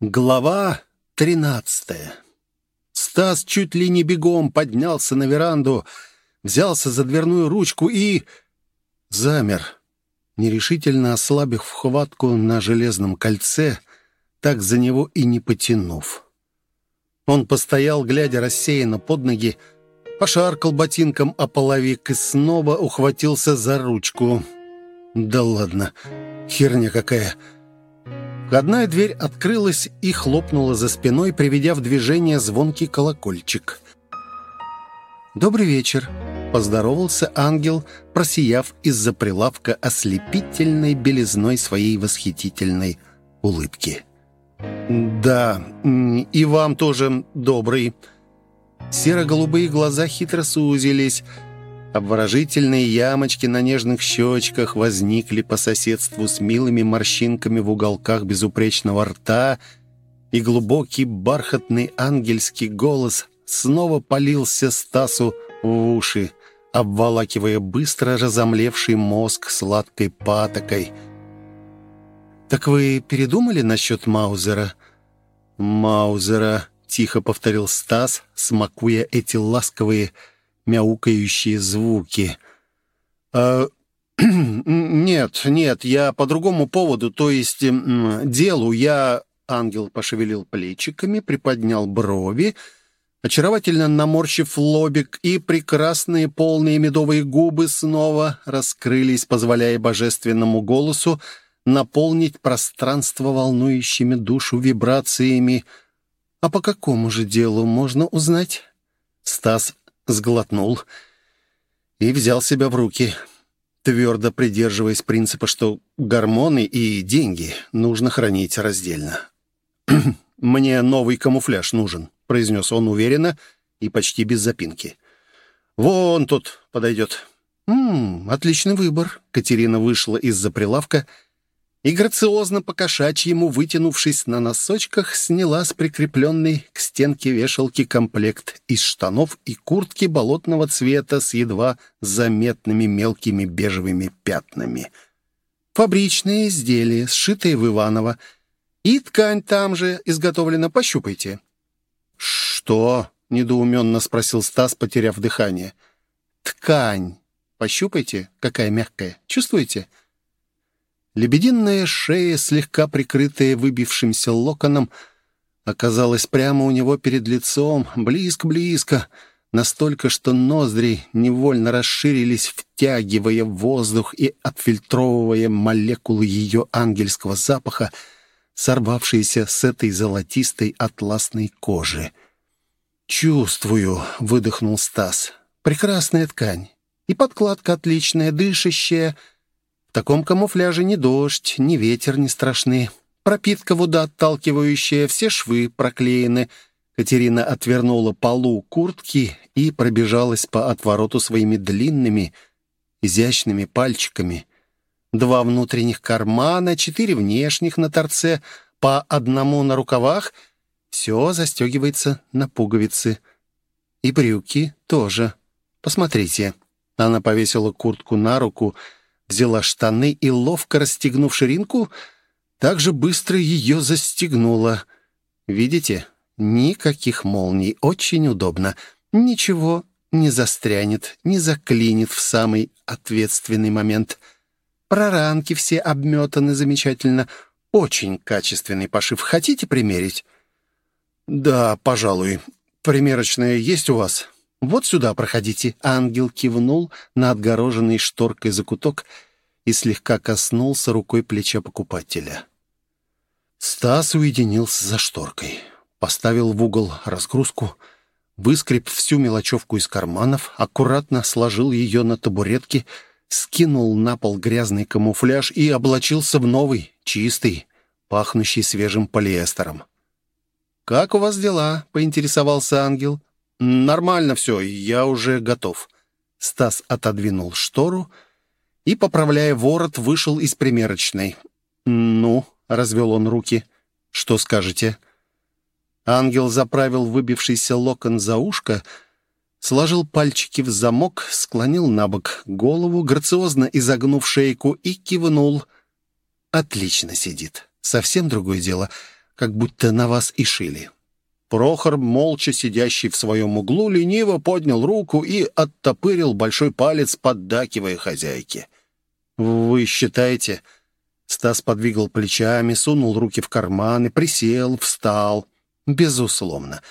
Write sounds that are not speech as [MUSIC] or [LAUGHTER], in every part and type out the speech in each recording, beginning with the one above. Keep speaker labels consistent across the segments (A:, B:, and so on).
A: Глава тринадцатая. Стас чуть ли не бегом поднялся на веранду, взялся за дверную ручку и... замер, нерешительно ослабив хватку на железном кольце, так за него и не потянув. Он постоял, глядя рассеянно под ноги, пошаркал ботинком о половик и снова ухватился за ручку. «Да ладно, херня какая!» Входная дверь открылась и хлопнула за спиной, приведя в движение звонкий колокольчик. «Добрый вечер», — поздоровался ангел, просияв из-за прилавка ослепительной белизной своей восхитительной улыбки. «Да, и вам тоже добрый». Серо-голубые глаза хитро сузились, Обворожительные ямочки на нежных щечках возникли по соседству с милыми морщинками в уголках безупречного рта, и глубокий бархатный ангельский голос снова полился Стасу в уши, обволакивая быстро разомлевший мозг сладкой патокой. «Так вы передумали насчет Маузера?» «Маузера», — тихо повторил Стас, смакуя эти ласковые мяукающие звуки. «А, [CLEARS THROAT] «Нет, нет, я по другому поводу, то есть делу. Я...» Ангел пошевелил плечиками, приподнял брови, очаровательно наморщив лобик, и прекрасные полные медовые губы снова раскрылись, позволяя божественному голосу наполнить пространство волнующими душу вибрациями. «А по какому же делу можно узнать?» Стас сглотнул и взял себя в руки, твердо придерживаясь принципа, что гормоны и деньги нужно хранить раздельно. [CLEARS THROAT] «Мне новый камуфляж нужен», — произнес он уверенно и почти без запинки. «Вон тут подойдет». «М -м, отличный выбор». Катерина вышла из-за прилавка и, грациозно покошачьему, вытянувшись на носочках, сняла с прикрепленной к стенке вешалки комплект из штанов и куртки болотного цвета с едва заметными мелкими бежевыми пятнами. Фабричные изделия, сшитые в Иваново. И ткань там же изготовлена, пощупайте. «Что?» — недоуменно спросил Стас, потеряв дыхание. «Ткань. Пощупайте, какая мягкая. Чувствуете?» Лебединая шея, слегка прикрытая выбившимся локоном, оказалась прямо у него перед лицом, близко-близко, настолько, что ноздри невольно расширились, втягивая воздух и отфильтровывая молекулы ее ангельского запаха, сорвавшиеся с этой золотистой атласной кожи. «Чувствую», — выдохнул Стас, — «прекрасная ткань. И подкладка отличная, дышащая». Таком камуфляже ни дождь, ни ветер не страшны. Пропитка водоотталкивающая, все швы проклеены. Катерина отвернула полу куртки и пробежалась по отвороту своими длинными, изящными пальчиками. Два внутренних кармана, четыре внешних на торце, по одному на рукавах. Все застегивается на пуговицы. И брюки тоже. Посмотрите. Она повесила куртку на руку взяла штаны и, ловко расстегнув ширинку, так же быстро ее застегнула. Видите? Никаких молний. Очень удобно. Ничего не застрянет, не заклинит в самый ответственный момент. Проранки все обметаны замечательно. Очень качественный пошив. Хотите примерить? «Да, пожалуй. Примерочная есть у вас?» «Вот сюда проходите». Ангел кивнул на отгороженный шторкой закуток и слегка коснулся рукой плеча покупателя. Стас уединился за шторкой, поставил в угол разгрузку, выскреб всю мелочевку из карманов, аккуратно сложил ее на табуретке, скинул на пол грязный камуфляж и облачился в новый, чистый, пахнущий свежим полиэстером. «Как у вас дела?» — поинтересовался ангел. «Нормально все, я уже готов». Стас отодвинул штору и, поправляя ворот, вышел из примерочной. «Ну», — развел он руки, — «что скажете?» Ангел заправил выбившийся локон за ушко, сложил пальчики в замок, склонил на бок голову, грациозно изогнув шейку и кивнул. «Отлично сидит. Совсем другое дело. как будто на вас и шили». Прохор, молча сидящий в своем углу, лениво поднял руку и оттопырил большой палец, поддакивая хозяйке. «Вы считаете...» Стас подвигал плечами, сунул руки в карманы, присел, встал. «Безусловно.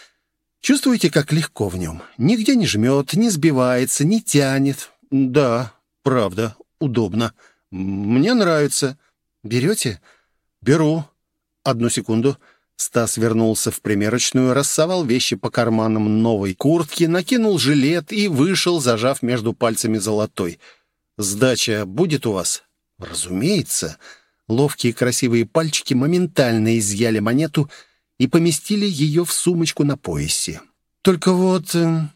A: Чувствуете, как легко в нем? Нигде не жмет, не сбивается, не тянет. Да, правда, удобно. Мне нравится. Берете?» «Беру. Одну секунду». Стас вернулся в примерочную, рассовал вещи по карманам новой куртки, накинул жилет и вышел, зажав между пальцами золотой. «Сдача будет у вас?» «Разумеется». Ловкие красивые пальчики моментально изъяли монету и поместили ее в сумочку на поясе. «Только вот...» э,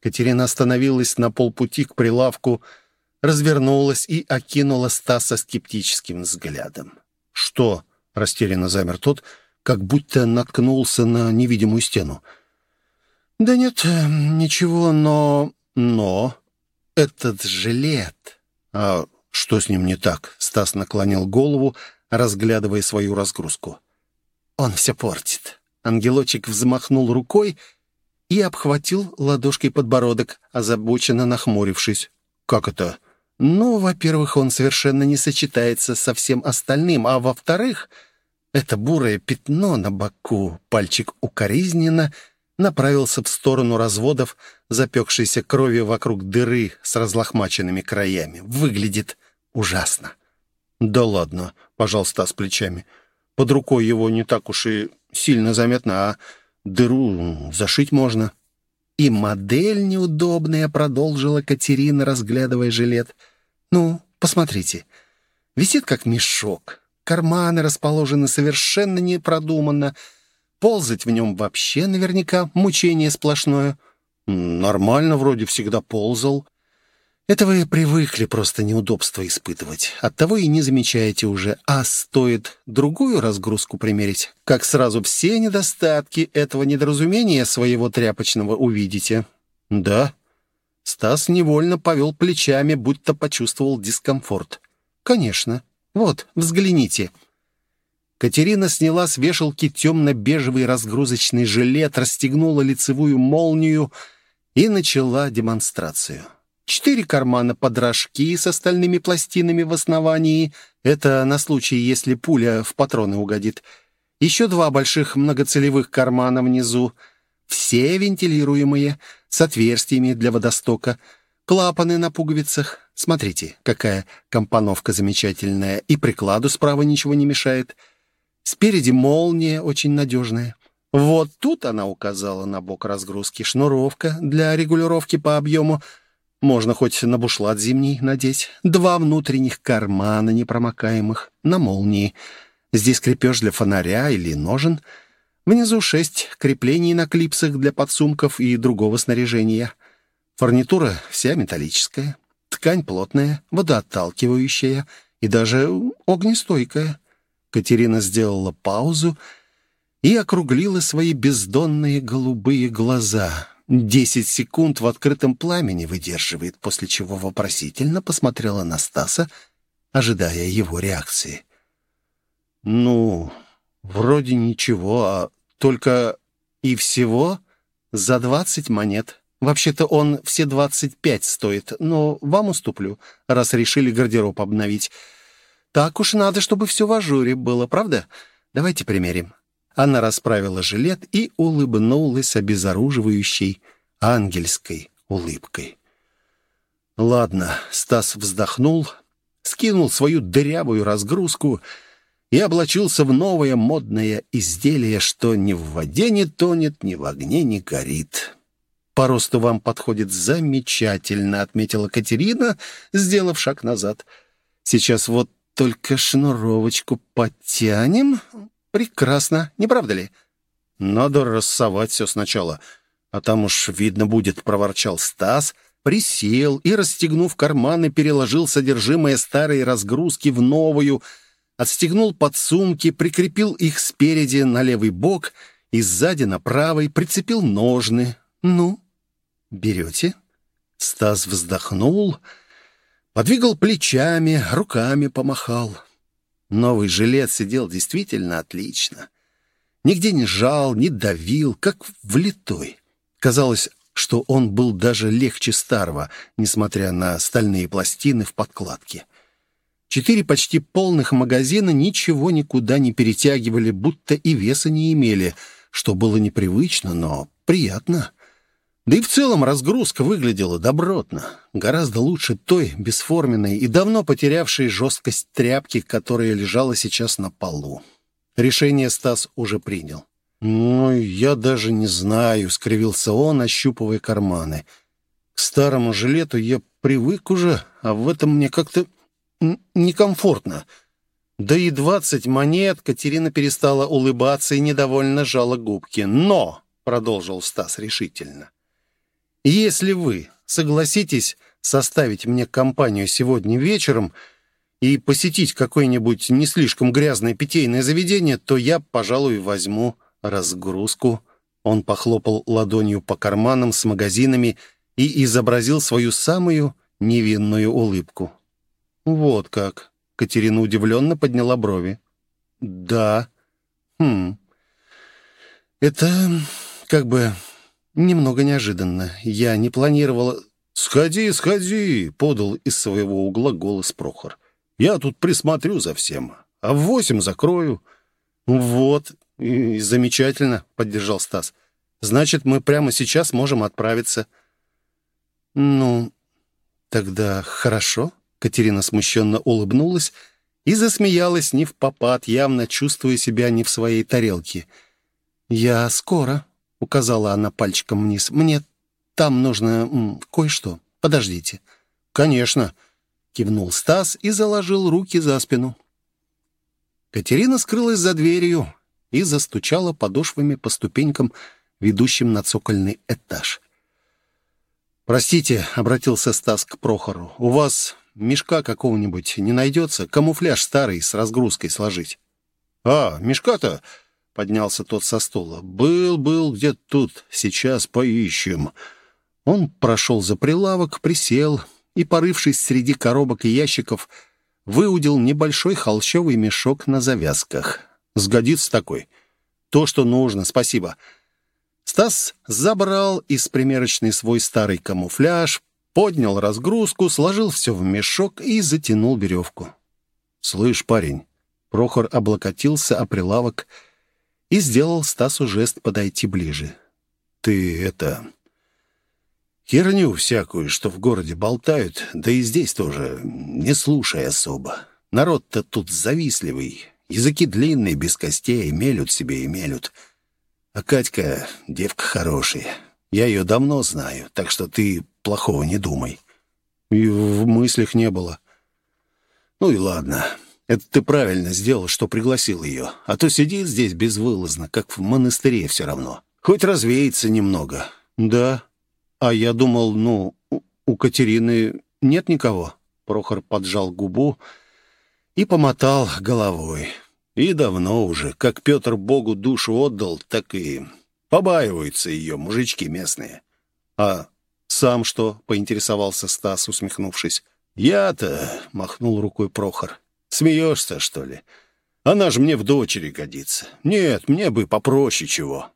A: Катерина остановилась на полпути к прилавку, развернулась и окинула Стаса скептическим взглядом. «Что?» — растерянно замер тот — как будто наткнулся на невидимую стену. «Да нет, ничего, но... но... этот жилет...» «А что с ним не так?» Стас наклонил голову, разглядывая свою разгрузку. «Он все портит». Ангелочек взмахнул рукой и обхватил ладошкой подбородок, озабоченно нахмурившись. «Как это?» «Ну, во-первых, он совершенно не сочетается со всем остальным, а во-вторых...» Это бурое пятно на боку, пальчик укоризненно, направился в сторону разводов, запекшейся крови вокруг дыры с разлохмаченными краями. Выглядит ужасно. «Да ладно», — пожал Стас плечами. «Под рукой его не так уж и сильно заметно, а дыру зашить можно». «И модель неудобная», — продолжила Катерина, разглядывая жилет. «Ну, посмотрите. Висит как мешок. Карманы расположены совершенно непродуманно. Ползать в нем вообще наверняка мучение сплошное. Нормально вроде всегда ползал. Это вы привыкли просто неудобства испытывать. Оттого и не замечаете уже. А стоит другую разгрузку примерить, как сразу все недостатки этого недоразумения своего тряпочного увидите. Да. Стас невольно повел плечами, будто почувствовал дискомфорт. Конечно. Вот, взгляните». Катерина сняла с вешалки темно-бежевый разгрузочный жилет, расстегнула лицевую молнию и начала демонстрацию. Четыре кармана под рожки с остальными пластинами в основании. Это на случай, если пуля в патроны угодит. Еще два больших многоцелевых кармана внизу. Все вентилируемые, с отверстиями для водостока. Клапаны на пуговицах. Смотрите, какая компоновка замечательная, и прикладу справа ничего не мешает. Спереди молния очень надежная. Вот тут она указала на бок разгрузки. Шнуровка для регулировки по объему. Можно хоть на бушлат зимний надеть. Два внутренних кармана непромокаемых на молнии. Здесь крепеж для фонаря или ножен. Внизу шесть креплений на клипсах для подсумков и другого снаряжения. Фурнитура вся металлическая. Ткань плотная, водоотталкивающая и даже огнестойкая. Катерина сделала паузу и округлила свои бездонные голубые глаза. Десять секунд в открытом пламени выдерживает, после чего вопросительно посмотрела на Стаса, ожидая его реакции. «Ну, вроде ничего, а только и всего за двадцать монет. Вообще-то он все двадцать пять стоит, но вам уступлю, раз решили гардероб обновить. Так уж надо, чтобы все в ажуре было, правда? Давайте примерим». Она расправила жилет и улыбнулась обезоруживающей ангельской улыбкой. «Ладно», — Стас вздохнул, скинул свою дырявую разгрузку и облачился в новое модное изделие, что ни в воде не тонет, ни в огне не горит. «По росту вам подходит замечательно», — отметила Катерина, сделав шаг назад. «Сейчас вот только шнуровочку подтянем. Прекрасно, не правда ли?» «Надо рассовать все сначала, а там уж видно будет», — проворчал Стас, присел и, расстегнув карманы, переложил содержимое старой разгрузки в новую, отстегнул подсумки, прикрепил их спереди на левый бок и сзади на правый, прицепил ножны. «Ну, берете?» Стас вздохнул, подвигал плечами, руками помахал. Новый жилет сидел действительно отлично. Нигде не жал, не давил, как влитой. Казалось, что он был даже легче старого, несмотря на стальные пластины в подкладке. Четыре почти полных магазина ничего никуда не перетягивали, будто и веса не имели, что было непривычно, но приятно. Да и в целом разгрузка выглядела добротно. Гораздо лучше той бесформенной и давно потерявшей жесткость тряпки, которая лежала сейчас на полу. Решение Стас уже принял. «Ну, я даже не знаю», — скривился он, ощупывая карманы. «К старому жилету я привык уже, а в этом мне как-то некомфортно». Да и двадцать монет Катерина перестала улыбаться и недовольно жала губки. «Но», — продолжил Стас решительно, — «если вы согласитесь составить мне компанию сегодня вечером и посетить какое-нибудь не слишком грязное питейное заведение, то я, пожалуй, возьму разгрузку. Он похлопал ладонью по карманам с магазинами и изобразил свою самую невинную улыбку. «Вот как!» — Катерина удивленно подняла брови. «Да. Хм. Это как бы немного неожиданно. Я не планировала...» «Сходи, сходи!» — подал из своего угла голос Прохор. «Я тут присмотрю за всем, а в восемь закрою». «Вот, и «Замечательно», — поддержал Стас. «Значит, мы прямо сейчас можем отправиться». «Ну, тогда хорошо», — Катерина смущенно улыбнулась и засмеялась не в попад, явно чувствуя себя не в своей тарелке. «Я скоро», — указала она пальчиком вниз. «Мне там нужно кое-что. Подождите». «Конечно», — кивнул Стас и заложил руки за спину. Катерина скрылась за дверью, и застучала подошвами по ступенькам, ведущим на цокольный этаж. «Простите», — обратился Стас к Прохору, — «у вас мешка какого-нибудь не найдется? Камуфляж старый с разгрузкой сложить». «А, мешка-то?» — поднялся тот со стула. «Был, был где-то тут. Сейчас поищем». Он прошел за прилавок, присел и, порывшись среди коробок и ящиков, выудил небольшой холщовый мешок на завязках. Сгодится такой. То, что нужно, спасибо. Стас забрал из примерочной свой старый камуфляж, поднял разгрузку, сложил все в мешок и затянул веревку. «Слышь, парень!» Прохор облокотился о прилавок и сделал Стасу жест подойти ближе. «Ты это... Херню всякую, что в городе болтают, да и здесь тоже, не слушай особо. Народ-то тут завистливый, Языки длинные, без костей, мелют себе и мелют. А Катька — девка хорошая. Я ее давно знаю, так что ты плохого не думай. И в мыслях не было. Ну и ладно. Это ты правильно сделал, что пригласил ее. А то сидит здесь безвылазно, как в монастыре все равно. Хоть развеется немного. Да. А я думал, ну, у Катерины нет никого. Прохор поджал губу и помотал головой. И давно уже, как Петр Богу душу отдал, так и побаиваются ее мужички местные. А сам что? — поинтересовался Стас, усмехнувшись. «Я-то...» — махнул рукой Прохор. «Смеешься, что ли? Она же мне в дочери годится. Нет, мне бы попроще чего».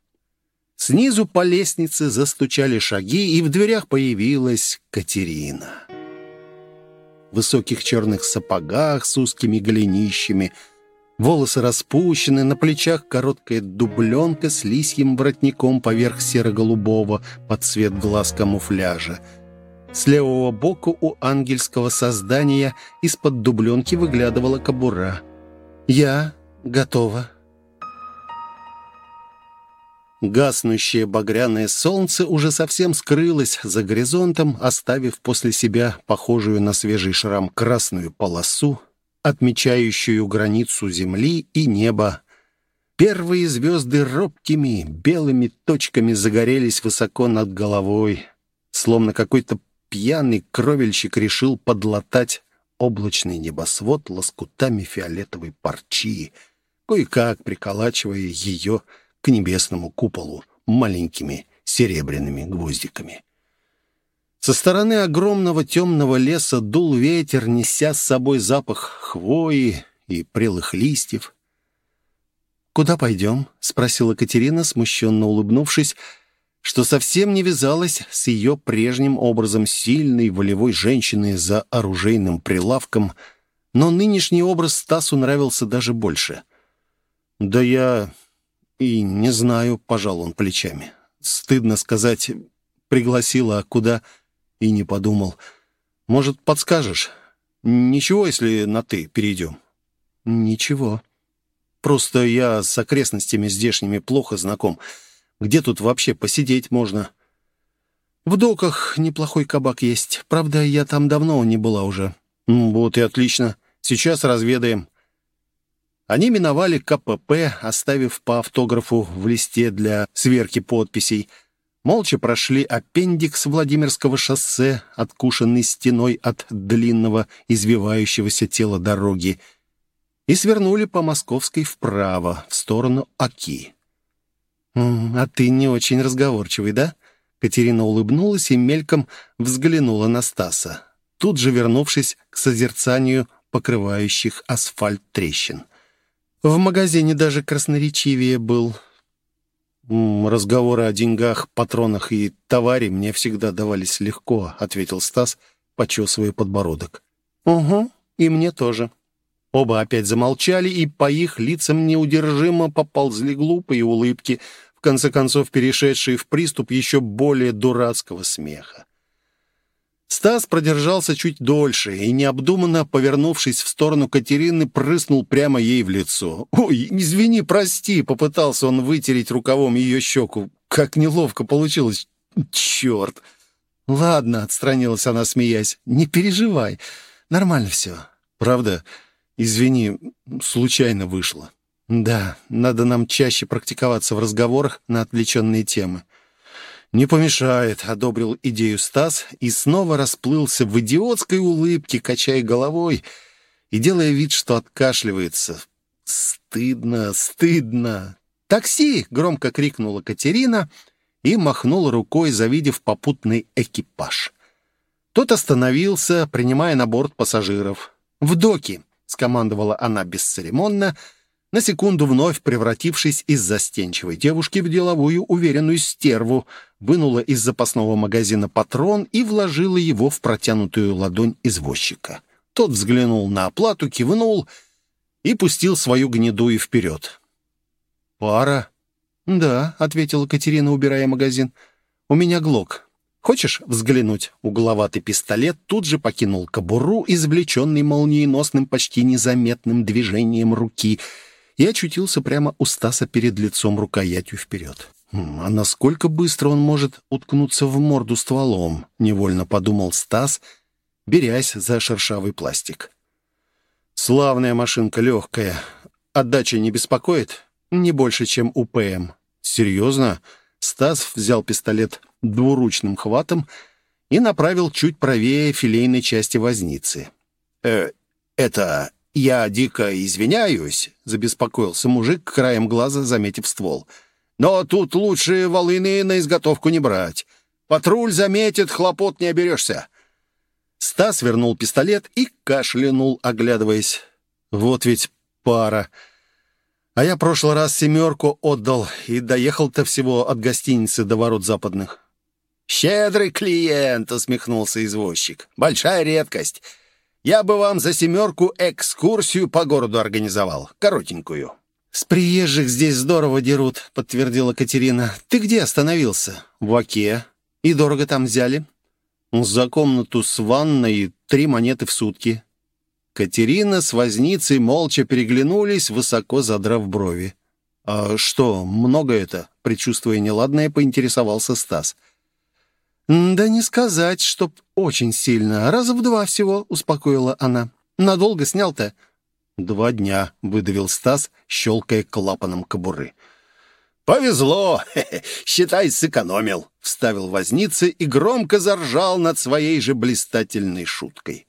A: Снизу по лестнице застучали шаги, и в дверях появилась Катерина высоких черных сапогах с узкими голенищами, волосы распущены, на плечах короткая дубленка с лисьим воротником поверх серо-голубого под цвет глаз камуфляжа. С левого бока у ангельского создания из-под дубленки выглядывала кобура. «Я готова», Гаснущее багряное солнце уже совсем скрылось за горизонтом, оставив после себя похожую на свежий шрам красную полосу, отмечающую границу земли и неба. Первые звезды робкими белыми точками загорелись высоко над головой, словно какой-то пьяный кровельщик решил подлатать облачный небосвод лоскутами фиолетовой парчи, кое-как приколачивая ее к небесному куполу маленькими серебряными гвоздиками. Со стороны огромного темного леса дул ветер, неся с собой запах хвои и прелых листьев. «Куда пойдем?» — спросила Катерина, смущенно улыбнувшись, что совсем не вязалось с ее прежним образом сильной волевой женщины за оружейным прилавком, но нынешний образ Стасу нравился даже больше. «Да я и не знаю», — пожал он плечами. «Стыдно сказать, пригласила, а куда?» И не подумал. «Может, подскажешь? Ничего, если на «ты» перейдем?» «Ничего. Просто я с окрестностями здешними плохо знаком. Где тут вообще посидеть можно?» «В доках неплохой кабак есть. Правда, я там давно не была уже». «Вот и отлично. Сейчас разведаем». Они миновали КПП, оставив по автографу в листе для сверки подписей. Молча прошли аппендикс Владимирского шоссе, откушенный стеной от длинного извивающегося тела дороги, и свернули по Московской вправо, в сторону Оки. «А ты не очень разговорчивый, да?» Катерина улыбнулась и мельком взглянула на Стаса, тут же вернувшись к созерцанию покрывающих асфальт трещин. В магазине даже красноречивее был. «Разговоры о деньгах, патронах и товаре мне всегда давались легко», — ответил Стас, почесывая подбородок. «Угу, и мне тоже». Оба опять замолчали, и по их лицам неудержимо поползли глупые улыбки, в конце концов перешедшие в приступ еще более дурацкого смеха. Стас продержался чуть дольше и, необдуманно повернувшись в сторону Катерины, прыснул прямо ей в лицо. «Ой, извини, прости!» — попытался он вытереть рукавом ее щеку. «Как неловко получилось! Черт!» «Ладно», — отстранилась она, смеясь, — «не переживай, нормально все». «Правда?» «Извини, случайно вышло». «Да, надо нам чаще практиковаться в разговорах на отвлеченные темы». «Не помешает», — одобрил идею Стас и снова расплылся в идиотской улыбке, качая головой и делая вид, что откашливается. «Стыдно, стыдно!» «Такси!» — громко крикнула Катерина и махнула рукой, завидев попутный экипаж. Тот остановился, принимая на борт пассажиров. «В доки!» Скомандовала она бесцеремонно, на секунду вновь превратившись из застенчивой девушки в деловую уверенную стерву, вынула из запасного магазина патрон и вложила его в протянутую ладонь извозчика. Тот взглянул на оплату, кивнул и пустил свою гнедую вперед. «Пара?» «Да», — ответила Катерина, убирая магазин. «У меня глок. Хочешь взглянуть?» Угловатый пистолет тут же покинул кобуру, извлеченный молниеносным, почти незаметным движением руки, и очутился прямо у Стаса перед лицом рукоятью вперед. «Хм, «А насколько быстро он может уткнуться в морду стволом?» — невольно подумал Стас, берясь за шершавый пластик. «Славная машинка, легкая. Отдача не беспокоит? Не больше, чем у ПМ». «Серьезно?» Стас взял пистолет двуручным хватом и направил чуть правее филейной части возницы. «Э, это... я дико извиняюсь», — забеспокоился мужик, краем глаза заметив ствол. «Но тут лучше волыны на изготовку не брать. Патруль заметит, хлопот не оберешься». Стас вернул пистолет и кашлянул, оглядываясь. «Вот ведь пара!» А я прошлый раз семерку отдал и доехал-то всего от гостиницы до ворот западных. «Щедрый клиент», — усмехнулся извозчик. «Большая редкость. Я бы вам за семерку экскурсию по городу организовал, коротенькую». «С приезжих здесь здорово дерут», — подтвердила Катерина. «Ты где остановился?» «В Оке. И дорого там взяли?» «За комнату с ванной три монеты в сутки». Катерина с возницей молча переглянулись, высоко задрав брови. «А что, много это?» — предчувствуя неладное, поинтересовался Стас. «Да не сказать, чтоб очень сильно. Раза в два всего», — успокоила она. «Надолго снял-то?» «Два дня», — выдавил Стас, щелкая клапаном кобуры. «Повезло! [LAUGHS] Считай, сэкономил!» — вставил возница и громко заржал над своей же блистательной шуткой.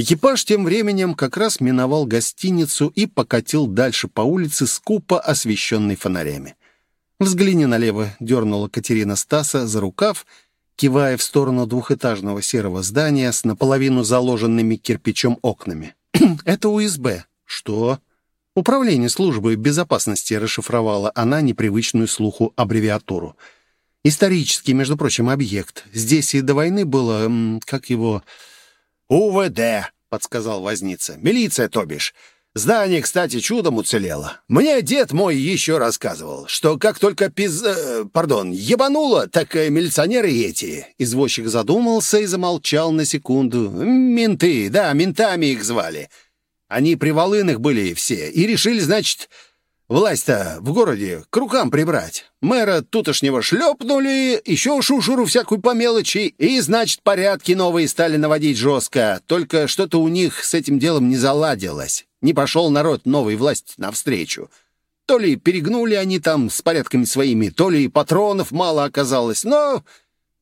A: Экипаж тем временем как раз миновал гостиницу и покатил дальше по улице, скупо освещенной фонарями. «Взгляни налево», — дернула Катерина Стаса за рукав — кивая в сторону двухэтажного серого здания с наполовину заложенными кирпичом окнами. «Это УСБ». «Что?» Управление службы безопасности расшифровала она непривычную слуху аббревиатуру. Исторический, между прочим, объект. Здесь и до войны было, как его...
B: «УВД», — подсказал возница. «Милиция, то бишь. Здание, кстати, чудом уцелело. Мне дед мой еще рассказывал, что как только пиз... Э, пардон, ебануло, так и милиционеры эти...»
A: Извозчик задумался и замолчал на секунду.
B: «Менты, да, ментами их звали. Они при Волынах были все и решили, значит, власть-то в городе к рукам прибрать. Мэра тутошнего шлепнули, еще шушуру всякую по мелочи, и, значит, порядки новые стали наводить жестко. Только что-то у них с этим делом не заладилось. Не пошел народ новой власти навстречу. То ли перегнули они там с порядками своими, то ли патронов мало оказалось, но...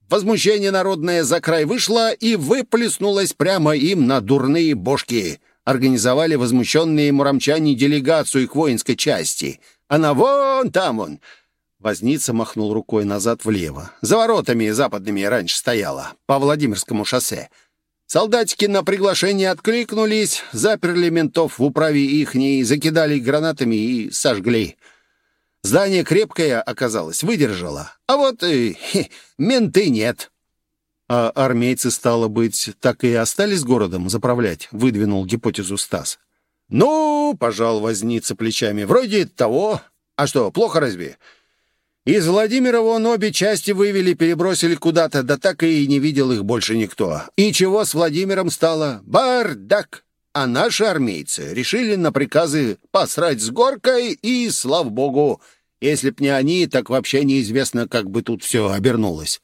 B: Возмущение народное за край вышло и выплеснулось прямо им на дурные бошки организовали возмущенные муромчане делегацию к воинской части. Она вон там он!» Возница махнул рукой назад влево. «За воротами западными раньше стояла, по Владимирскому шоссе. Солдатики на приглашение откликнулись, заперли ментов в управе ихней, закидали гранатами и сожгли. Здание крепкое оказалось, выдержало. А вот хе, менты нет».
A: «А армейцы, стало быть, так и остались городом заправлять?» — выдвинул гипотезу Стас.
B: «Ну, — пожал возница плечами, — вроде того. А что, плохо разве? Из Владимира вон обе части вывели, перебросили куда-то, да так и не видел их больше никто. И чего с Владимиром стало? Бардак! А наши армейцы решили на приказы посрать с горкой, и, слава богу, если б не они, так вообще неизвестно, как бы тут все обернулось».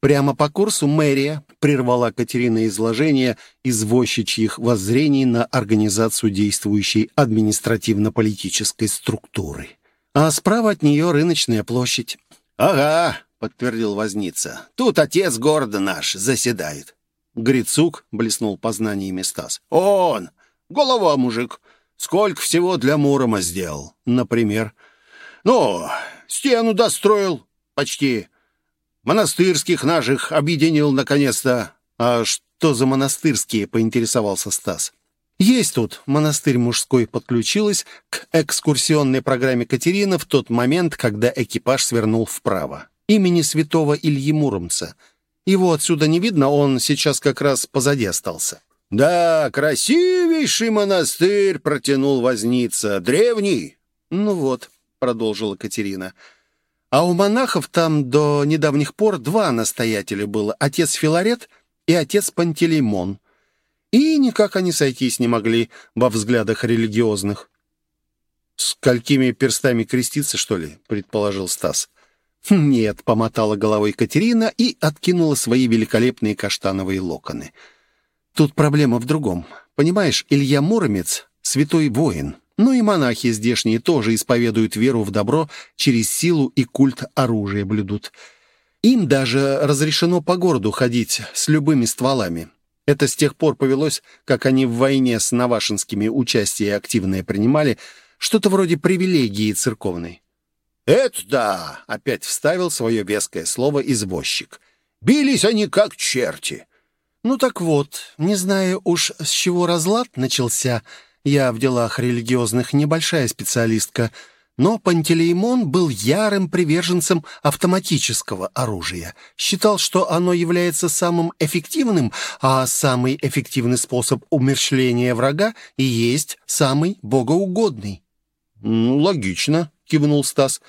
A: Прямо по курсу мэрия прервала Катерина изложение извозчичьих воззрений на организацию действующей административно-политической структуры. А справа от нее рыночная площадь.
B: «Ага», — подтвердил Возница, — «тут отец города наш заседает».
A: Грицук блеснул познаниями Стас.
B: «Он! Голова, мужик! Сколько всего для Мурома сделал, например?» «Ну, стену достроил почти». Монастырских наших объединил наконец-то.
A: А что за монастырские, поинтересовался Стас. Есть тут. Монастырь мужской подключилась к экскурсионной программе Катерина в тот момент, когда экипаж свернул вправо. Имени святого Ильи Муромца. Его отсюда не видно, он сейчас как раз позади остался.
B: «Да, красивейший монастырь!» — протянул возница. «Древний!»
A: «Ну вот», — продолжила Катерина, — а у монахов там до недавних пор два настоятеля было — отец Филарет и отец Пантелеймон. И никак они сойтись не могли во взглядах религиозных. «Сколькими перстами креститься, что ли?» — предположил Стас. «Нет», — помотала головой Катерина и откинула свои великолепные каштановые локоны. «Тут проблема в другом. Понимаешь, Илья Муромец — святой воин. Ну и монахи здешние тоже исповедуют веру в добро, через силу и культ оружия блюдут. Им даже разрешено по городу ходить с любыми стволами. Это с тех пор повелось, как они в войне с Навашинскими участие активное принимали, что-то вроде привилегии церковной.
B: «Это да!» — опять вставил свое веское слово извозчик. «Бились они как черти!»
A: «Ну так вот, не знаю уж, с чего разлад начался», я в делах религиозных небольшая специалистка, но Пантелеймон был ярым приверженцем автоматического оружия. Считал, что оно является самым эффективным, а самый эффективный способ умерщвления врага и есть самый богоугодный.
B: «Ну, логично», — кивнул Стас.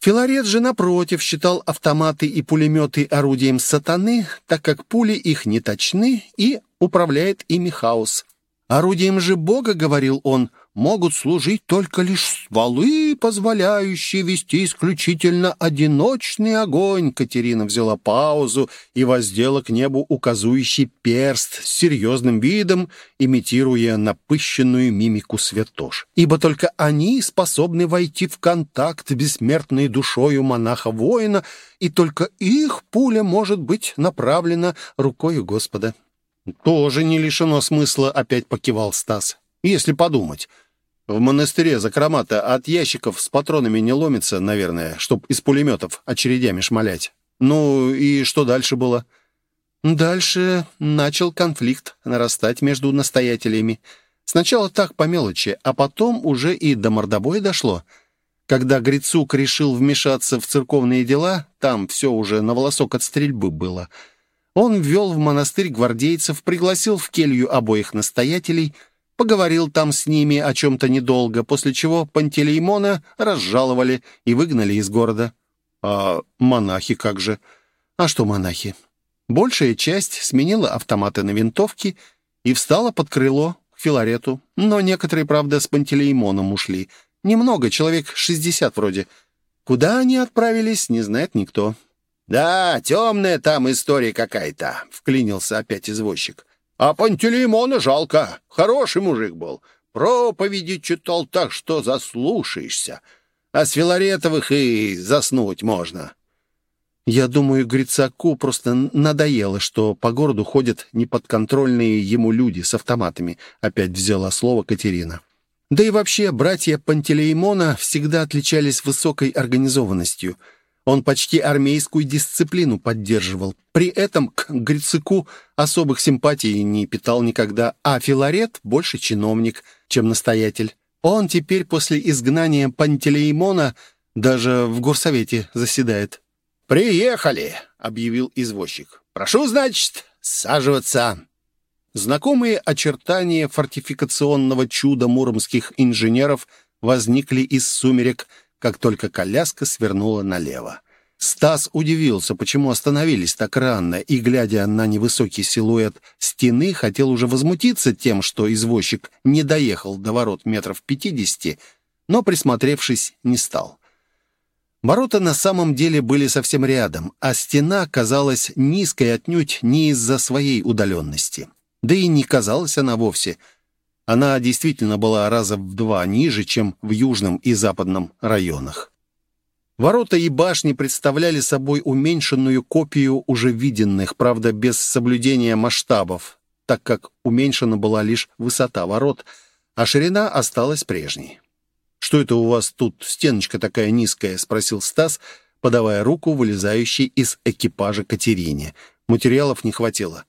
A: Филарет же, напротив, считал автоматы и пулеметы орудием сатаны, так как пули их не точны и управляет ими хаос. Орудием же Бога, говорил он, могут служить только лишь стволы, позволяющие вести исключительно одиночный огонь. Катерина взяла паузу и воздела к небу указующий перст с серьезным видом, имитируя напыщенную мимику святош. Ибо только они способны войти в контакт бессмертной душою монаха-воина, и только их пуля может быть направлена рукою Господа.
B: «Тоже не лишено смысла», — опять покивал Стас. «Если подумать. В монастыре закромата от ящиков с патронами не ломится, наверное, чтоб из пулеметов очередями шмалять. Ну и что дальше было?»
A: Дальше начал конфликт нарастать между настоятелями. Сначала так по мелочи, а потом уже и до мордобоя дошло. Когда Грицук решил вмешаться в церковные дела, там все уже на волосок от стрельбы было. Он ввел в монастырь гвардейцев, пригласил в келью обоих настоятелей, поговорил там с ними о чем-то недолго, после чего Пантелеймона разжаловали и выгнали из города. А монахи как же? А что монахи? Большая часть сменила автоматы на винтовки и встала под крыло, Филарету. Но некоторые, правда, с Пантелеймоном ушли. Немного, человек шестьдесят вроде. Куда они отправились, не знает никто.
B: «Да, темная там история какая-то», — вклинился опять извозчик. «А Пантелеймона жалко. Хороший мужик был. Проповеди читал так, что заслушаешься. А с Филаретовых и заснуть можно».
A: Я думаю, Грицаку просто надоело, что по городу ходят неподконтрольные ему люди с автоматами. Опять взяла слово Катерина. Да и вообще, братья Пантелеймона всегда отличались высокой организованностью. Он почти армейскую дисциплину поддерживал. При этом к Грицаку особых симпатий не питал никогда, а Филарет больше чиновник, чем настоятель. Он теперь после изгнания Пантелеймона даже в горсовете заседает.
B: «Приехали!» — объявил извозчик. «Прошу, значит, саживаться!»
A: Знакомые очертания фортификационного чуда муромских инженеров возникли из сумерек, как только коляска свернула налево. Стас удивился, почему остановились так рано, и, глядя на невысокий силуэт стены, хотел уже возмутиться тем, что извозчик не доехал до ворот метров пятидесяти, но, присмотревшись, не стал. Ворота на самом деле были совсем рядом, а стена казалась низкой отнюдь не из-за своей удаленности. Да и не казалась она вовсе. Она действительно была раза в два ниже, чем в южном и западном районах. Ворота и башни представляли собой уменьшенную копию уже виденных, правда, без соблюдения масштабов, так как уменьшена была лишь высота ворот, а ширина осталась прежней. «Что это у вас тут стеночка такая низкая?» — спросил Стас, подавая руку вылезающей из экипажа Катерине. Материалов не хватило.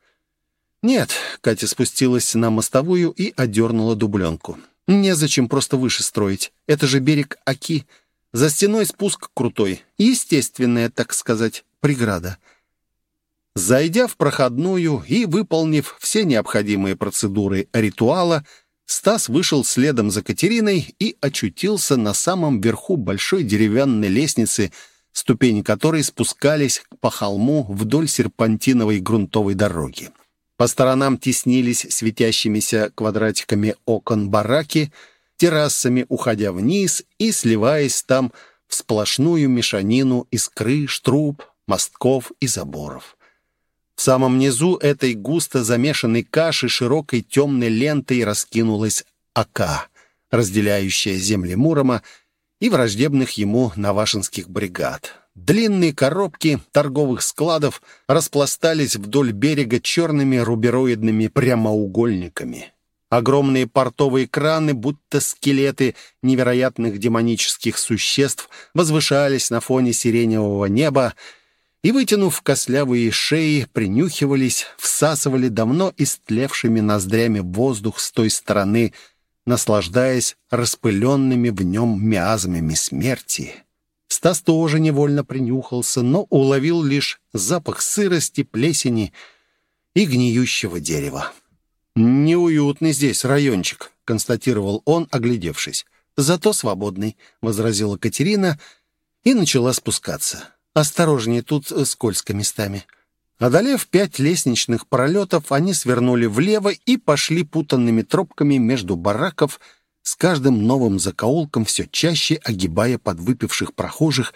A: «Нет», — Катя спустилась на мостовую и одернула дубленку. «Незачем просто выше строить. Это же берег Аки. За стеной спуск крутой. Естественная, так сказать, преграда». Зайдя в проходную и выполнив все необходимые процедуры ритуала, Стас вышел следом за Катериной и очутился на самом верху большой деревянной лестницы, ступени которой спускались по холму вдоль серпантиновой грунтовой дороги. По сторонам теснились светящимися квадратиками окон бараки, террасами уходя вниз и сливаясь там в сплошную мешанину из крыш, труб, мостков и заборов. В самом низу этой густо замешанной каши широкой темной лентой раскинулась ока, разделяющая земли Мурома и враждебных ему навашинских бригад. Длинные коробки торговых складов распластались вдоль берега черными рубероидными прямоугольниками. Огромные портовые краны, будто скелеты невероятных демонических существ, возвышались на фоне сиреневого неба и, вытянув костлявые шеи, принюхивались, всасывали давно истлевшими ноздрями воздух с той стороны, наслаждаясь распыленными в нем миазмами смерти. Стас тоже невольно принюхался, но уловил лишь запах сырости, плесени и гниющего дерева. «Неуютный здесь райончик», — констатировал он, оглядевшись. «Зато свободный», — возразила Катерина и начала спускаться. Осторожнее, тут э, скользко местами». Одолев пять лестничных пролетов, они свернули влево и пошли путанными тропками между бараков, с каждым новым закоулком все чаще огибая подвыпивших прохожих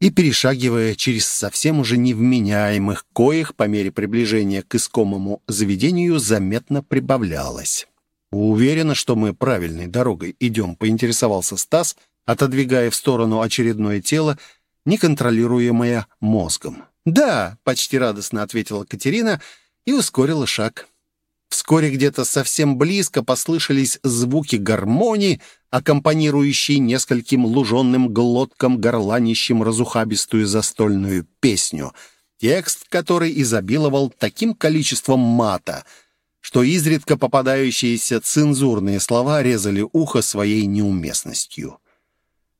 A: и перешагивая через совсем уже невменяемых, коих по мере приближения к искомому заведению заметно прибавлялось. «Уверена, что мы правильной дорогой идем», — поинтересовался Стас, отодвигая в сторону очередное тело неконтролируемая мозгом. «Да», — почти радостно ответила Катерина и ускорила шаг. Вскоре где-то совсем близко послышались звуки гармонии, аккомпанирующие нескольким луженным глоткам, горланищем разухабистую застольную песню, текст которой изобиловал таким количеством мата, что изредка попадающиеся цензурные слова резали ухо своей неуместностью.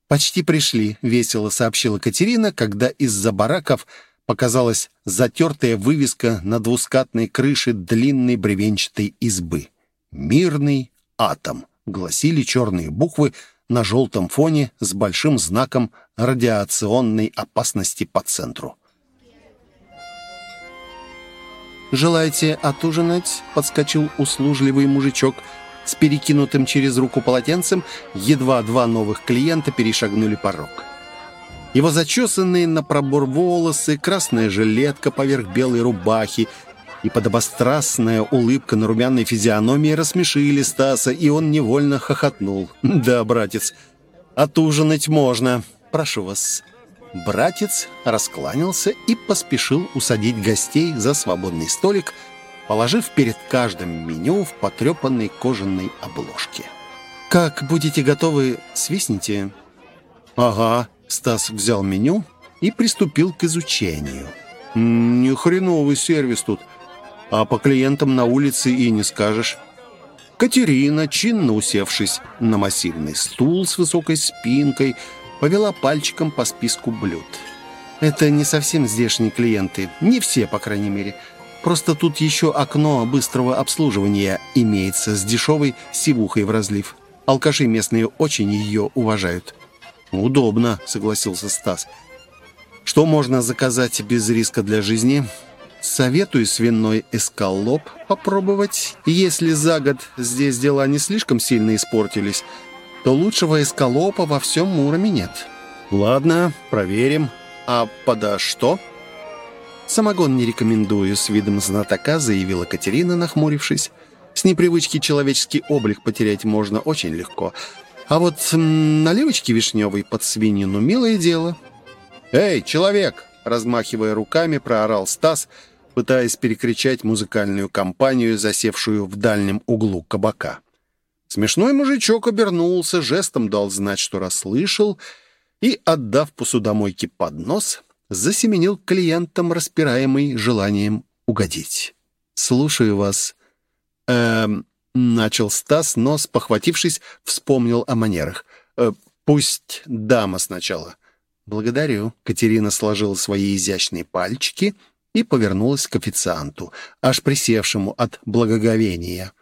A: «Почти пришли», — весело сообщила Катерина, когда из-за бараков показалась затертая вывеска на двускатной крыше длинной бревенчатой избы. «Мирный атом», — гласили черные буквы на желтом фоне с большим знаком радиационной опасности по центру. «Желаете отужинать?» — подскочил услужливый мужичок с перекинутым через руку полотенцем. Едва два новых клиента перешагнули порог. Его зачесанные на пробор волосы, красная жилетка поверх белой рубахи и подобострастная улыбка на румяной физиономии рассмешили Стаса, и он невольно хохотнул. «Да, братец, отужинать можно. Прошу вас». Братец раскланялся и поспешил усадить гостей за свободный столик, положив перед каждым меню в потрепанной кожаной обложке. «Как будете готовы, свистните?» «Ага», — Стас взял меню и приступил к изучению. «Не хреновый сервис тут, а по клиентам на улице и не скажешь». Катерина, чинно усевшись на массивный стул с высокой спинкой, — повела пальчиком по списку блюд. «Это не совсем здешние клиенты. Не все, по крайней мере. Просто тут еще окно быстрого обслуживания имеется с дешевой сивухой в разлив. Алкаши местные очень ее уважают». «Удобно», — согласился Стас. «Что можно заказать без риска для жизни?» Советую свиной эскалоп попробовать. Если за год здесь дела не слишком сильно испортились, то лучшего эскалопа во всем Муроме нет. Ладно, проверим. А пода что? Самогон не рекомендую, с видом знатока заявила Катерина, нахмурившись. С непривычки человеческий облик потерять можно очень легко. А вот наливочки вишневой под свинину — милое дело. «Эй, человек!» — размахивая руками, проорал Стас, пытаясь перекричать музыкальную компанию, засевшую в дальнем углу кабака. Смешной мужичок обернулся, жестом дал знать, что расслышал, и, отдав посудомойке поднос, засеменил клиентам, распираемый желанием угодить. «Слушаю вас». «Эм...» — начал Стас, но, спохватившись, вспомнил о манерах. «Э, «Пусть дама сначала». «Благодарю». Катерина сложила свои изящные пальчики и повернулась к официанту, аж присевшему от благоговения.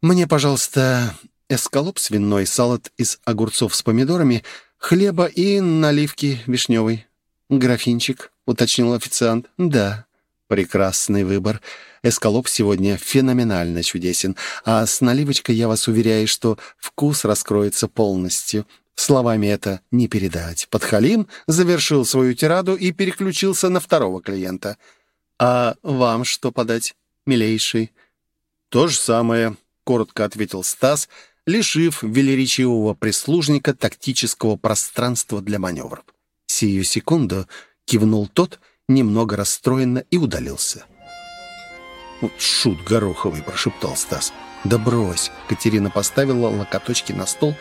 A: «Мне, пожалуйста, эскалоп свиной, салат из огурцов с помидорами, хлеба и наливки вишневой». «Графинчик», — уточнил официант. «Да». «Прекрасный выбор. Эскалоп сегодня феноменально чудесен. А с наливочкой я вас уверяю, что вкус раскроется полностью. Словами это не передать». Подхалим завершил свою тираду и переключился на второго клиента. «А вам что подать, милейший?» «То же самое. — коротко ответил Стас, лишив велеречивого прислужника тактического пространства для маневров. Сию секунду кивнул тот, немного расстроенно, и удалился. «Вот шут гороховый», — прошептал Стас. «Да брось!» — Катерина поставила локоточки на стол,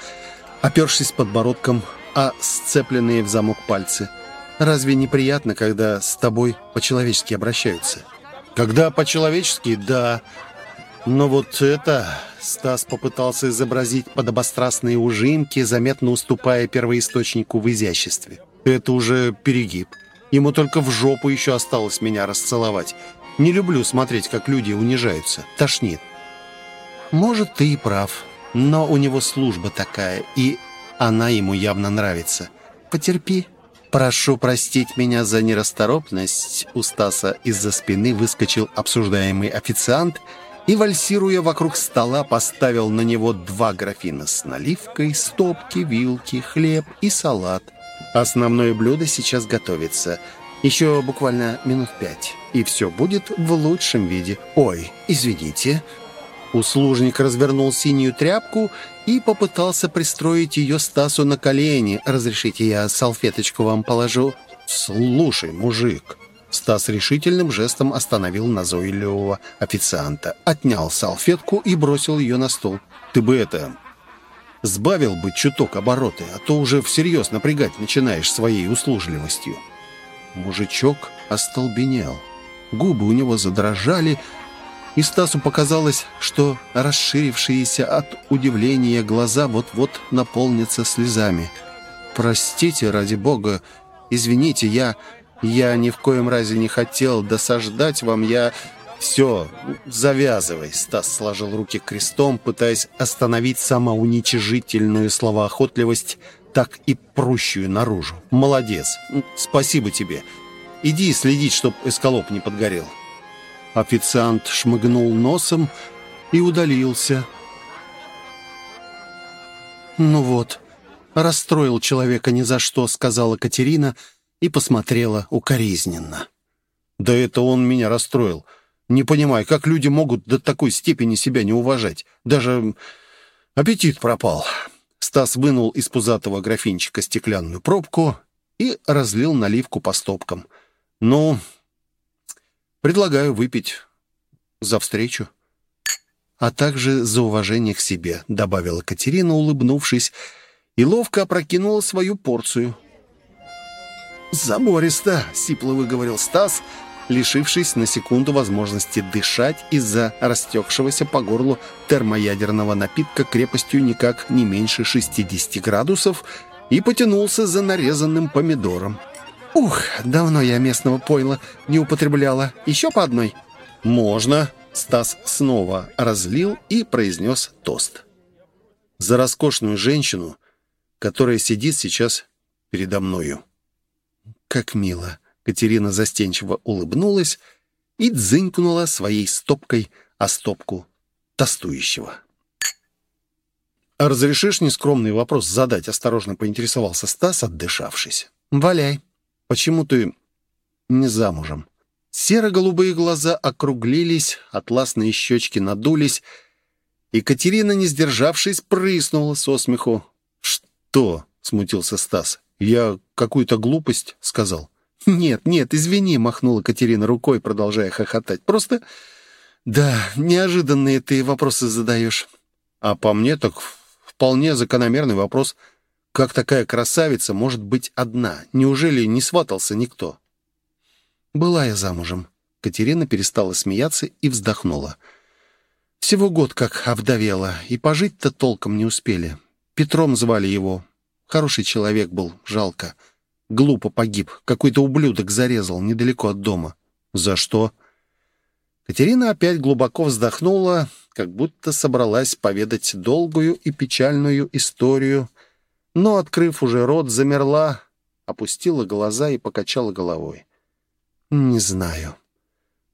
A: опершись подбородком, а сцепленные в замок пальцы. «Разве неприятно, когда с тобой по-человечески обращаются?» «Когда по-человечески, да», но вот это... Стас попытался изобразить подобострастные ужимки, заметно уступая первоисточнику в изяществе. Это уже перегиб. Ему только в жопу еще осталось меня расцеловать. Не люблю смотреть, как люди унижаются. Тошнит. Может, ты и прав. Но у него служба такая, и она ему явно нравится. Потерпи. Прошу простить меня за нерасторопность. У Стаса из-за спины выскочил обсуждаемый официант — и, вальсируя вокруг стола, поставил на него два графина с наливкой, стопки, вилки, хлеб и салат. Основное блюдо сейчас готовится. Еще буквально минут пять, и все будет в лучшем виде. Ой, извините. Услужник развернул синюю тряпку и попытался пристроить ее Стасу на колени. «Разрешите, я салфеточку вам положу?» «Слушай, мужик», Стас решительным жестом остановил назойливого официанта, отнял салфетку и бросил ее на стол. «Ты бы это... сбавил бы чуток обороты, а то уже всерьез напрягать начинаешь своей услужливостью». Мужичок остолбенел. Губы у него задрожали, и Стасу показалось, что расширившиеся от удивления глаза вот-вот наполнятся слезами. «Простите, ради бога, извините, я... я ни в коем разе не хотел досаждать вам, я...» «Все, завязывай», — Стас сложил руки крестом, пытаясь остановить самоуничижительную словоохотливость, так и прущую наружу. «Молодец, спасибо тебе. Иди следить, чтоб эскалоп не подгорел». Официант шмыгнул носом и удалился. «Ну вот, расстроил человека ни за что», — сказала Катерина и посмотрела укоризненно. «Да это он меня расстроил. Не понимаю, как люди могут до такой степени себя не уважать. Даже аппетит пропал». Стас вынул из пузатого графинчика стеклянную пробку и разлил наливку по стопкам. «Ну, Предлагаю выпить за встречу. А также за уважение к себе», — добавила Катерина, улыбнувшись, и ловко опрокинула свою порцию.
B: «Забористо», — сипло выговорил Стас, лишившись на секунду возможности дышать из-за растекшегося по горлу термоядерного напитка крепостью никак не меньше 60 градусов и потянулся за нарезанным помидором. «Ух, давно я местного пойла не употребляла. Еще по одной?»
A: «Можно». Стас снова разлил и произнес тост. «За роскошную женщину, которая сидит сейчас передо мною».
B: «Как мило!» Катерина застенчиво улыбнулась и дзынькнула своей стопкой о стопку тостующего.
A: «А разрешишь нескромный вопрос задать?» — осторожно поинтересовался Стас, отдышавшись.
B: «Валяй».
A: Почему ты не замужем?»
B: Серо-голубые глаза округлились, атласные щечки надулись. Екатерина, не сдержавшись, прыснула со смеху.
A: «Что?» — смутился Стас. «Я какую-то глупость сказал?»
B: «Нет, нет, извини», — махнула Катерина рукой, продолжая хохотать. «Просто, да, неожиданные ты вопросы задаешь».
A: «А по мне так вполне закономерный вопрос — как такая красавица может быть одна? Неужели не сватался никто?
B: Была я замужем. Катерина перестала смеяться и вздохнула. Всего год как овдовела, и пожить-то толком не успели. Петром звали его. Хороший человек был, жалко. Глупо погиб. Какой-то ублюдок зарезал недалеко от дома.
A: За что?
B: Катерина опять глубоко вздохнула, как будто собралась поведать долгую и печальную историю но, открыв уже рот, замерла, опустила глаза и покачала головой. «Не знаю.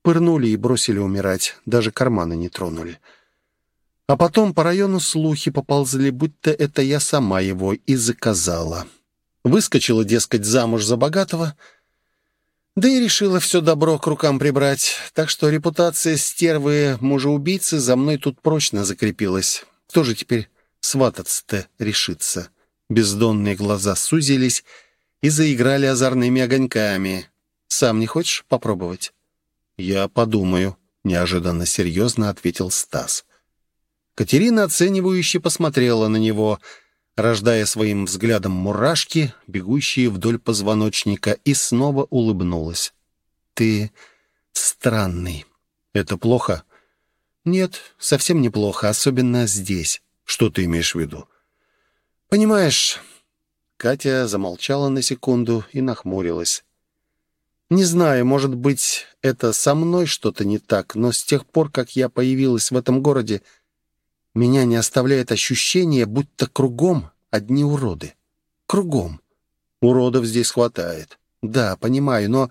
B: Пырнули и бросили умирать, даже карманы не тронули. А потом по району слухи поползли, будто это я сама его и заказала. Выскочила, дескать, замуж за богатого, да и решила все добро к рукам прибрать, так что репутация стервы мужа-убийцы за мной тут прочно закрепилась. Кто же теперь свататься-то решится?» Бездонные глаза сузились и заиграли озорными огоньками. «Сам не хочешь попробовать?»
A: «Я подумаю», — неожиданно серьезно ответил Стас.
B: Катерина оценивающе посмотрела на него, рождая своим взглядом мурашки, бегущие вдоль позвоночника, и снова улыбнулась. «Ты странный.
A: Это плохо?»
B: «Нет, совсем неплохо, особенно здесь».
A: «Что ты имеешь в виду?»
B: «Понимаешь...» Катя замолчала на секунду и нахмурилась. «Не знаю, может быть, это со мной что-то не так, но с тех пор, как я появилась в этом городе, меня не оставляет ощущение, будто кругом одни уроды. Кругом.
A: Уродов здесь хватает.
B: Да, понимаю, но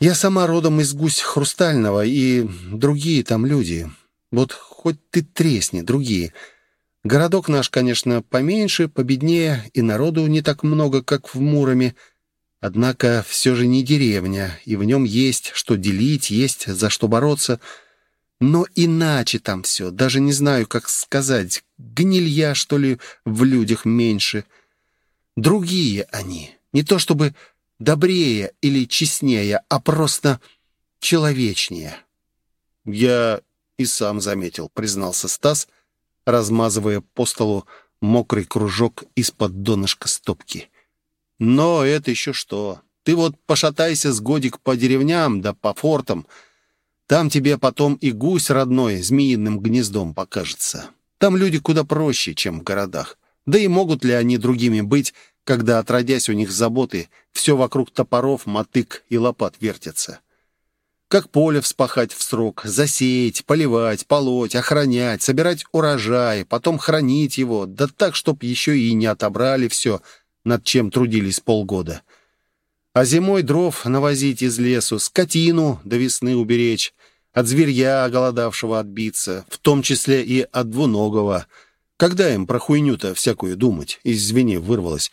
B: я сама родом из гусь хрустального, и другие там люди. Вот хоть ты тресни, другие. Городок наш, конечно, поменьше, победнее, и народу не так много, как в Муроме. Однако все же не деревня, и в нем есть что делить, есть за что бороться. Но иначе там все, даже не знаю, как сказать, гнилья, что ли, в людях меньше. Другие они, не то чтобы добрее или честнее, а просто человечнее.
A: «Я и сам заметил», — признался Стас, — размазывая по столу мокрый кружок из-под донышка стопки. «Но это еще что. Ты вот пошатайся с годик по деревням да по фортам. Там тебе потом и гусь родной змеиным гнездом покажется. Там люди куда проще, чем в городах. Да и могут ли они другими быть, когда, отродясь у них заботы, все вокруг топоров, мотык и лопат вертятся? Как поле вспахать в срок, засеять, поливать, полоть, охранять, собирать урожай, потом хранить его, да так, чтоб еще и не отобрали все, над чем трудились полгода. А зимой дров навозить из лесу, скотину до весны уберечь, от зверья, голодавшего отбиться, в том числе и от двуногого. Когда им про хуйню-то всякую думать? Извини, вырвалось.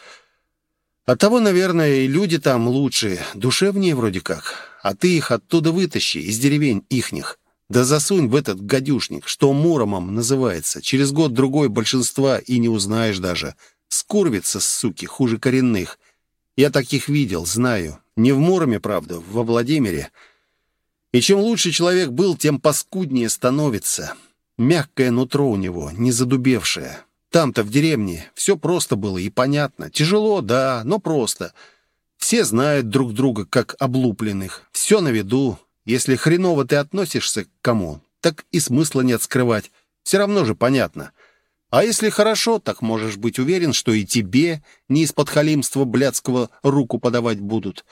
A: Оттого, наверное, и люди там лучше, душевнее вроде как. А ты их оттуда вытащи, из деревень ихних. Да засунь в этот гадюшник, что Муромом называется. Через год-другой большинства и не узнаешь даже. Скурвится, суки, хуже коренных. Я таких видел, знаю. Не в Муроме, правда, во Владимире. И чем лучше человек был, тем паскуднее становится. Мягкое нутро у него, не задубевшее. Там-то, в деревне, все просто было и понятно. Тяжело, да, но просто. Все знают друг друга, как облупленных. Все на виду. Если хреново ты относишься к кому, так и смысла нет скрывать. Все равно же понятно. А если хорошо, так можешь быть уверен, что и тебе не из-под халимства блядского руку подавать будут.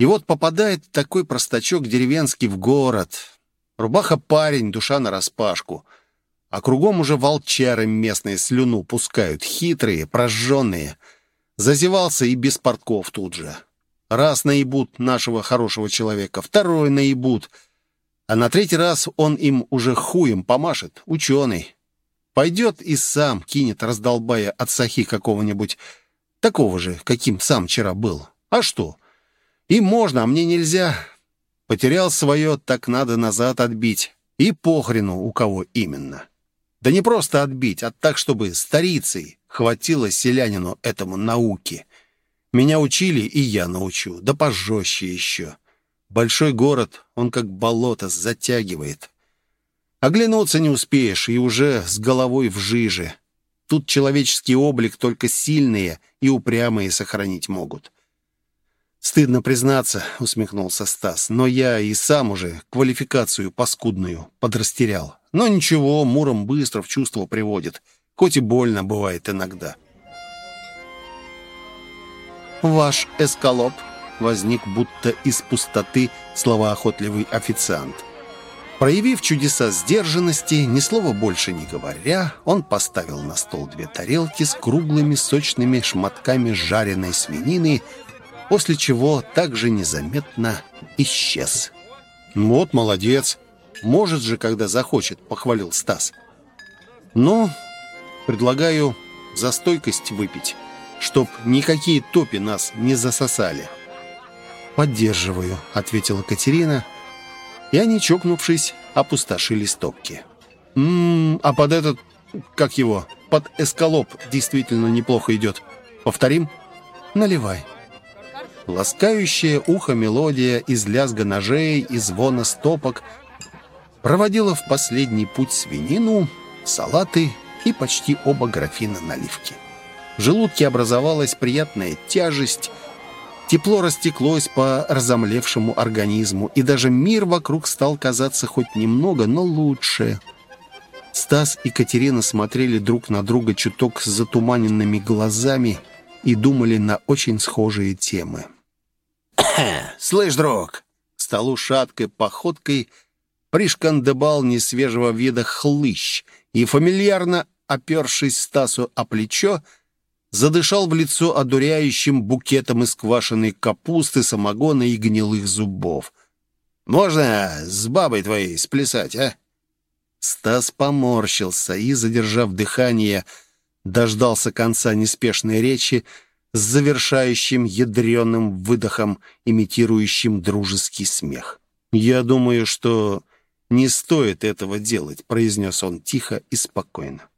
A: И вот попадает такой простачок деревенский в город. Рубаха парень, душа нараспашку. А кругом уже волчары местные слюну пускают, хитрые, прожженные. Зазевался и без портков тут же. Раз наебут нашего хорошего человека, второй наебут. А на третий раз он им уже хуем помашет, ученый. Пойдет и сам кинет, раздолбая от сахи какого-нибудь, такого же, каким сам вчера был. А что? Им можно, а мне нельзя. Потерял свое, так надо назад отбить. И похрену, у кого именно. Да не просто отбить, а так, чтобы старицей хватило селянину этому науки. Меня учили, и я научу, да пожестче еще. Большой город, он как болото затягивает. Оглянуться не успеешь, и уже с головой в жиже. Тут человеческий облик только сильные и упрямые сохранить могут. «Стыдно признаться», — усмехнулся Стас, «но я и сам уже квалификацию паскудную подрастерял. Но ничего, Муром быстро в чувство приводит, хоть и больно бывает иногда». «Ваш эскалоп», — возник будто из пустоты словоохотливый официант. Проявив чудеса сдержанности, ни слова больше не говоря, он поставил на стол две тарелки с круглыми сочными шматками жареной свинины после чего также незаметно исчез. «Вот молодец. Может же, когда захочет», — похвалил Стас. «Ну, предлагаю за стойкость выпить, чтоб никакие топи нас не засосали». «Поддерживаю», — ответила Катерина, и они, чокнувшись, опустошили стопки. «М -м, а под этот, как его, под эскалоп действительно неплохо идет. Повторим?» «Наливай». Ласкающая ухо мелодия из лязга ножей и звона стопок проводила в последний путь свинину, салаты и почти оба графина наливки. В желудке образовалась приятная тяжесть, тепло растеклось по разомлевшему организму, и даже мир вокруг стал казаться хоть немного, но лучше. Стас и Катерина смотрели друг на друга чуток с затуманенными глазами и думали на очень схожие темы. [COUGHS]
B: «Слышь, друг!» Столу шаткой походкой пришкандыбал несвежего вида хлыщ и, фамильярно опершись Стасу о плечо, задышал в лицо одуряющим букетом из квашеной капусты, самогона и гнилых зубов. «Можно с бабой твоей сплясать, а?»
A: Стас поморщился и, задержав дыхание, дождался конца неспешной речи, с завершающим ядреным выдохом, имитирующим дружеский смех. «Я думаю, что не стоит этого делать», — произнес он тихо и спокойно.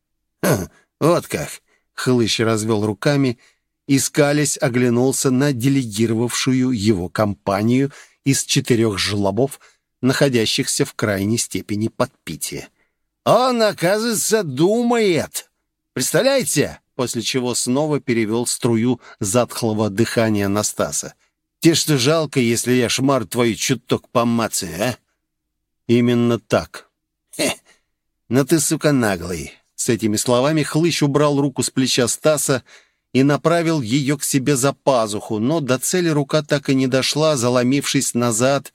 B: «Вот как!» — хлыщ развел руками и, скалясь, оглянулся на делегировавшую его компанию из четырех жлобов, находящихся в крайней степени подпития. «Он, оказывается, думает! Представляете?» после чего снова перевел струю затхлого дыхания на Стаса. «Те, что жалко, если я шмар твою чуток помацаю, а?»
A: Именно так.
B: Хе, ну ты, сука, наглый.
A: С этими словами Хлыщ убрал руку с плеча Стаса и направил ее к себе за пазуху, но до цели рука так и не дошла, заломившись назад,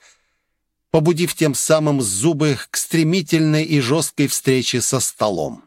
A: побудив тем самым зубы к стремительной и жесткой встрече со столом.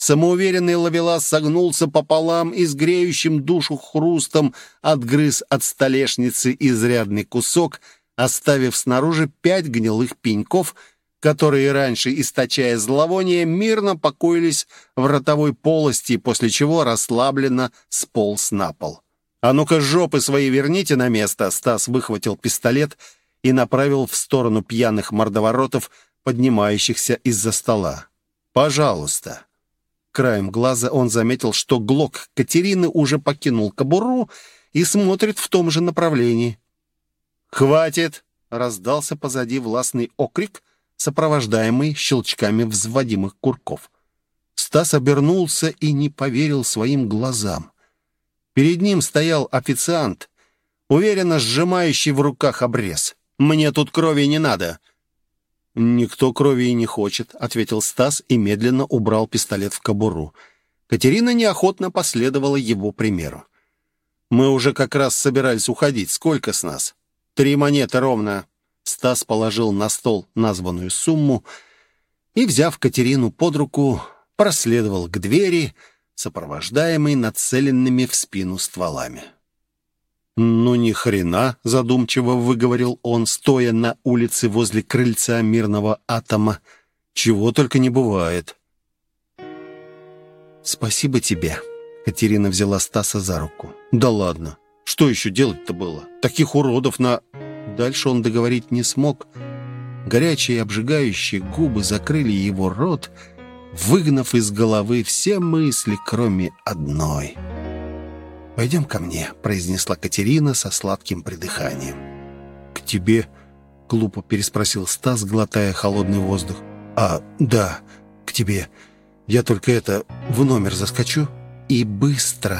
A: Самоуверенный ловелас согнулся пополам и с греющим душу хрустом отгрыз от столешницы изрядный кусок, оставив снаружи пять гнилых пеньков, которые раньше, источая зловоние, мирно покоились в ротовой полости, после чего расслабленно сполз на пол. «А ну-ка, жопы свои верните на место!» Стас выхватил пистолет и направил в сторону пьяных мордоворотов, поднимающихся из-за стола. «Пожалуйста!» Краем глаза он заметил, что глок Катерины уже покинул кобуру и смотрит в том же направлении. «Хватит!» — раздался позади властный окрик, сопровождаемый щелчками взводимых курков. Стас обернулся и не поверил своим глазам. Перед ним стоял официант, уверенно сжимающий в руках обрез. «Мне тут крови не надо!» «Никто крови и не хочет», — ответил Стас и медленно убрал пистолет в кобуру. Катерина неохотно последовала его примеру. «Мы уже как раз собирались уходить. Сколько с нас?» «Три монеты ровно». Стас положил на стол названную сумму и, взяв Катерину под руку, проследовал к двери, сопровождаемый нацеленными в спину стволами. «Ну ни хрена», — задумчиво выговорил он, стоя на улице возле крыльца мирного атома. «Чего только не бывает». «Спасибо тебе», — Катерина взяла Стаса за руку. «Да ладно, что еще делать-то было? Таких уродов на...» Дальше он договорить не смог. Горячие обжигающие губы закрыли его рот, выгнав из головы все мысли, кроме одной — «Пойдем ко мне», — произнесла Катерина со сладким придыханием. «К тебе?» — глупо переспросил Стас, глотая холодный воздух. «А, да, к тебе. Я только это, в номер заскочу?» «И быстро!»